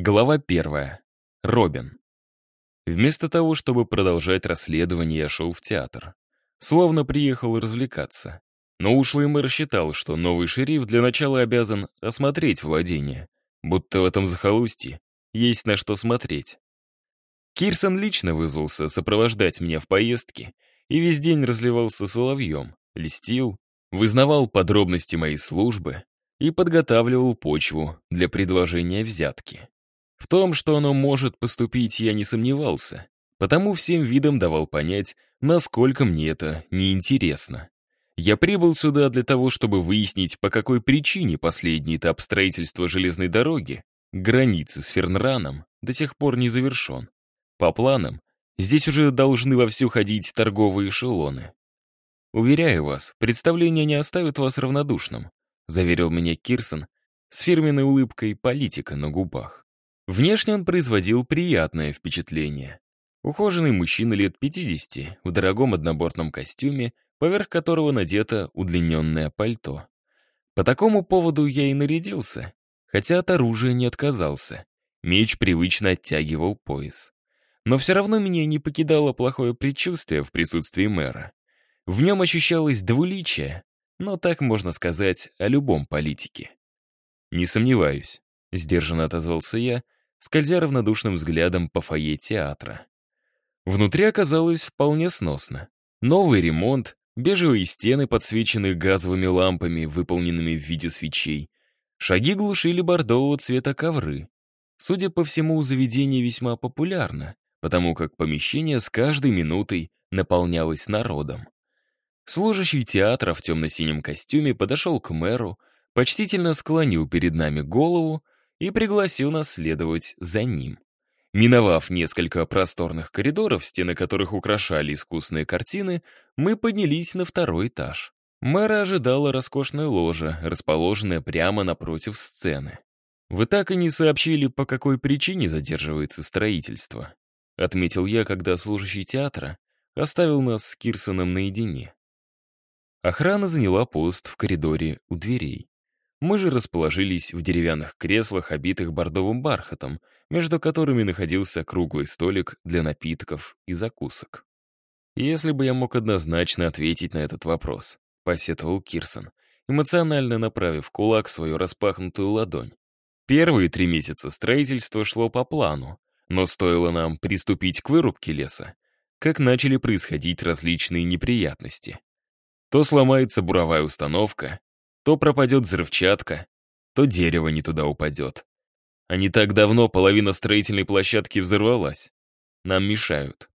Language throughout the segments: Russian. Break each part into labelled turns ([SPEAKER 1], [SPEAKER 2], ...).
[SPEAKER 1] Глава первая. Робин. Вместо того, чтобы продолжать расследование, я шел в театр. Словно приехал развлекаться. Но ушлый мэр считал, что новый шериф для начала обязан осмотреть владение, будто в этом захолустье есть на что смотреть. Кирсон лично вызвался сопровождать меня в поездке и весь день разливался соловьем, листил, вызнавал подробности моей службы и подготавливал почву для предложения взятки. В том, что оно может поступить, я не сомневался, потому всем видом давал понять, насколько мне это неинтересно. Я прибыл сюда для того, чтобы выяснить, по какой причине последний этап строительства железной дороги, границы с Фернраном, до сих пор не завершен. По планам, здесь уже должны вовсю ходить торговые эшелоны. «Уверяю вас, представление не оставит вас равнодушным», заверил меня Кирсон с фирменной улыбкой политика на губах. Внешне он производил приятное впечатление. Ухоженный мужчина лет 50 в дорогом однобортном костюме, поверх которого надето удлиненное пальто. По такому поводу я и нарядился, хотя от оружия не отказался. Меч привычно оттягивал пояс. Но все равно меня не покидало плохое предчувствие в присутствии мэра. В нем ощущалось двуличие, но так можно сказать о любом политике. «Не сомневаюсь», — сдержанно отозвался я, — скользя равнодушным взглядом по фойе театра. Внутри оказалось вполне сносно. Новый ремонт, бежевые стены, подсвеченные газовыми лампами, выполненными в виде свечей. Шаги глушили бордового цвета ковры. Судя по всему, заведение весьма популярно, потому как помещение с каждой минутой наполнялось народом. Служащий театра в темно-синем костюме подошел к мэру, почтительно склонил перед нами голову и пригласил нас следовать за ним. Миновав несколько просторных коридоров, стены которых украшали искусные картины, мы поднялись на второй этаж. Мэра ожидала роскошная ложа, расположенная прямо напротив сцены. «Вы так и не сообщили, по какой причине задерживается строительство», отметил я, когда служащий театра оставил нас с Кирсоном наедине. Охрана заняла пост в коридоре у дверей. Мы же расположились в деревянных креслах, обитых бордовым бархатом, между которыми находился круглый столик для напитков и закусок. «Если бы я мог однозначно ответить на этот вопрос», — посетовал Кирсон, эмоционально направив кулак в свою распахнутую ладонь. Первые три месяца строительство шло по плану, но стоило нам приступить к вырубке леса, как начали происходить различные неприятности. То сломается буровая установка, то пропадет взрывчатка, то дерево не туда упадет. А не так давно половина строительной площадки взорвалась. Нам мешают.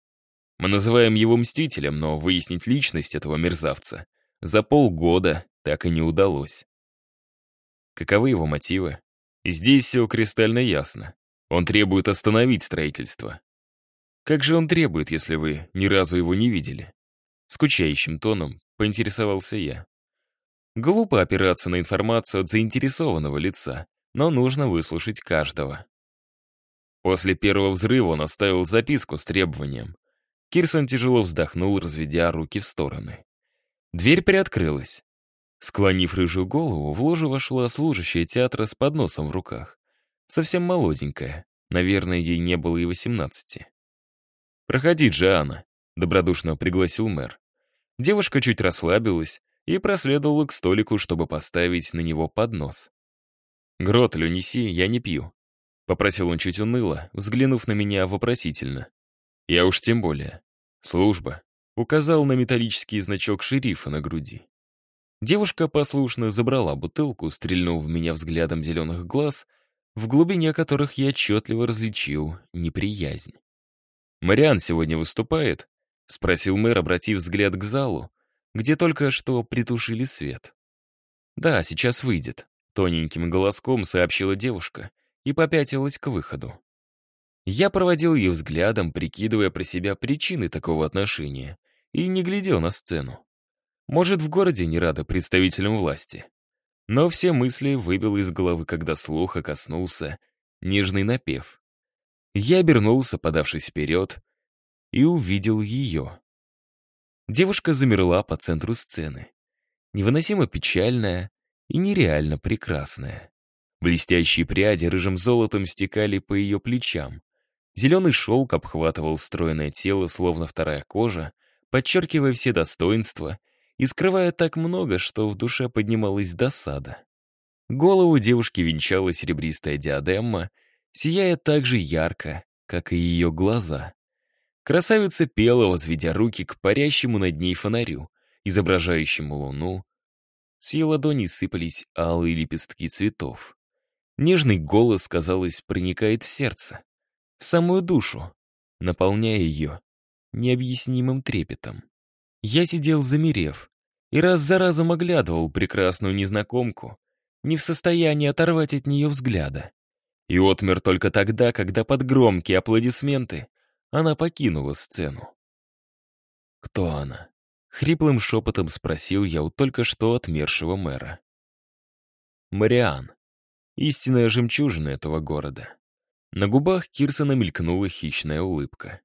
[SPEAKER 1] Мы называем его Мстителем, но выяснить личность этого мерзавца за полгода так и не удалось. Каковы его мотивы? Здесь все кристально ясно. Он требует остановить строительство. Как же он требует, если вы ни разу его не видели? Скучающим тоном поинтересовался я. Глупо опираться на информацию от заинтересованного лица, но нужно выслушать каждого. После первого взрыва он оставил записку с требованием. Кирсон тяжело вздохнул, разведя руки в стороны. Дверь приоткрылась. Склонив рыжую голову, в ложу вошла служащая театра с подносом в руках. Совсем молоденькая. Наверное, ей не было и восемнадцати. «Проходи, Джиана», — добродушно пригласил мэр. Девушка чуть расслабилась, и проследовала к столику, чтобы поставить на него поднос. «Гротль унеси, я не пью», — попросил он чуть уныло, взглянув на меня вопросительно. «Я уж тем более. Служба», — указал на металлический значок шерифа на груди. Девушка послушно забрала бутылку, стрельнув в меня взглядом зеленых глаз, в глубине которых я отчетливо различил неприязнь. «Мариан сегодня выступает?» — спросил мэр, обратив взгляд к залу, где только что притушили свет. «Да, сейчас выйдет», — тоненьким голоском сообщила девушка и попятилась к выходу. Я проводил ее взглядом, прикидывая про себя причины такого отношения, и не глядел на сцену. Может, в городе не рада представителям власти. Но все мысли выбил из головы, когда слуха коснулся нежный напев. Я обернулся, подавшись вперед, и увидел ее. Девушка замерла по центру сцены. Невыносимо печальная и нереально прекрасная. Блестящие пряди рыжим золотом стекали по ее плечам. Зеленый шелк обхватывал стройное тело, словно вторая кожа, подчеркивая все достоинства и скрывая так много, что в душе поднималась досада. Голову девушки венчала серебристая диадема, сияя так же ярко, как и ее глаза. Красавица пела, возведя руки к парящему над ней фонарю, изображающему луну. С ее ладоней сыпались алые лепестки цветов. Нежный голос, казалось, проникает в сердце, в самую душу, наполняя ее необъяснимым трепетом. Я сидел замерев и раз за разом оглядывал прекрасную незнакомку, не в состоянии оторвать от нее взгляда. И отмер только тогда, когда под громкие аплодисменты она покинула сцену. «Кто она?» — хриплым шепотом спросил я у только что отмершего мэра. «Мариан. Истинная жемчужина этого города». На губах Кирсона мелькнула хищная улыбка.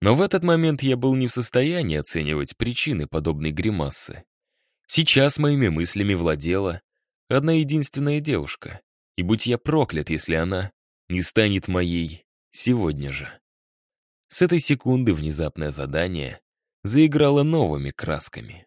[SPEAKER 1] Но в этот момент я был не в состоянии оценивать причины подобной гримасы. Сейчас моими мыслями владела одна единственная девушка, и будь я проклят, если она не станет моей сегодня же. С этой секунды внезапное задание заиграло новыми красками.